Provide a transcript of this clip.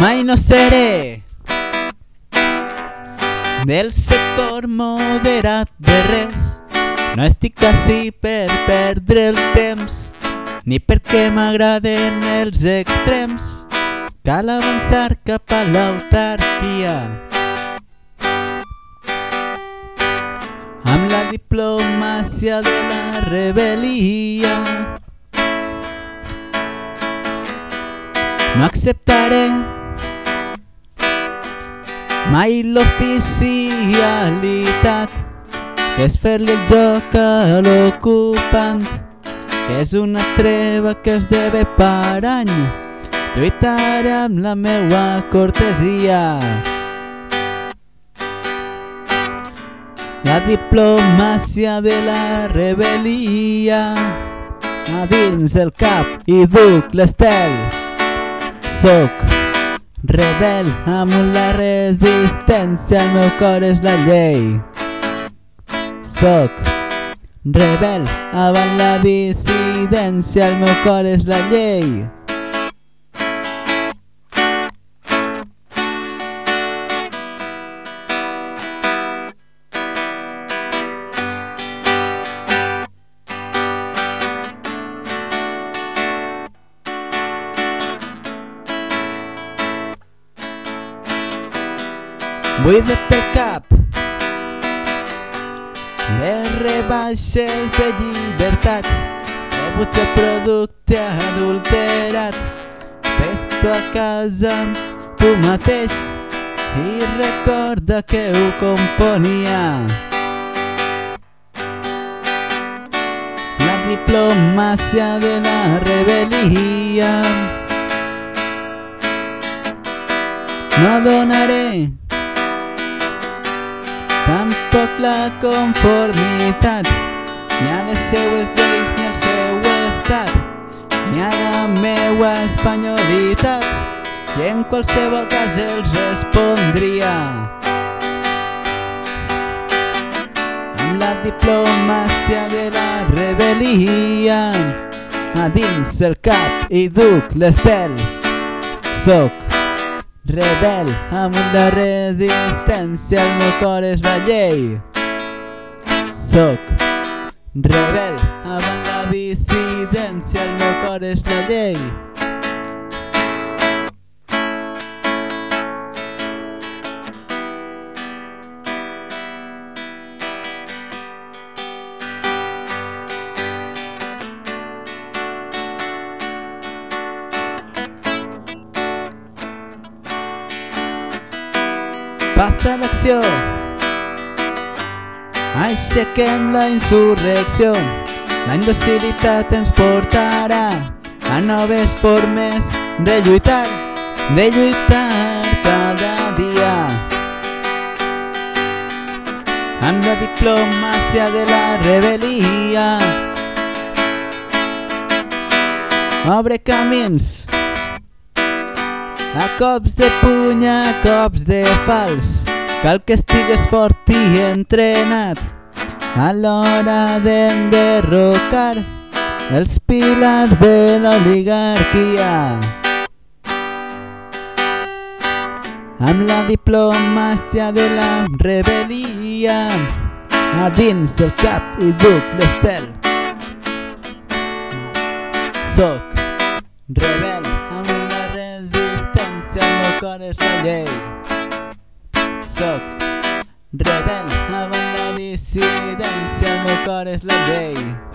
Mai no seré del sector moderat de res. No estic així per perdre el temps, ni perquè m'agraden els extrems. Cal avançar cap a l'autarquia. Amb la diplomàcia de la rebel·lia. No acceptaré mai l'oficialitat que és fer-li el joc a l'ocupant que és una treva que esdevé per any lluitaré amb la meua cortesia. La diplomàcia de la rebel·lia a dins el cap i duc l'estel. Soc rebel amb la resistència, el meu cor és la llei. Soc rebel avant la dissidència, el meu cor és la llei. Buida't el cap de rebaixes de llibertat rebuig el producte adulterat fes-t'ho a casa tu mateix i recorda que ho componia la diplomàcia de la rebel·lia no donaré tampoc la conformitat ni a les seues lleis ni al seu estat ni a la meua espanyolitat i en qualsevol cas els respondria. Amb la diplomàcia de la rebel·lia a dins el cap i duc l'estel. Soc rebel amb la resistència, el meu cor és la llei. Soc rebel amb la dissidència, el meu cor és la llei. Passa l'acció. Aixequem la insurrecció. La indocilitat ens portarà a noves formes de lluitar, de lluitar cada dia. Amb la diplomàcia de la rebel·lia. Obre camins a cops de puny, a cops de fals. Cal que estigues fort i entrenat a l'hora d'enderrocar els pilars de l'oligarquia. Amb la diplomàcia de la rebel·lia a dins el cap i duc l'estel. Soc rebel resistència, el meu cor és la llei. Soc rebel amb la dissidència, el meu cor és la llei.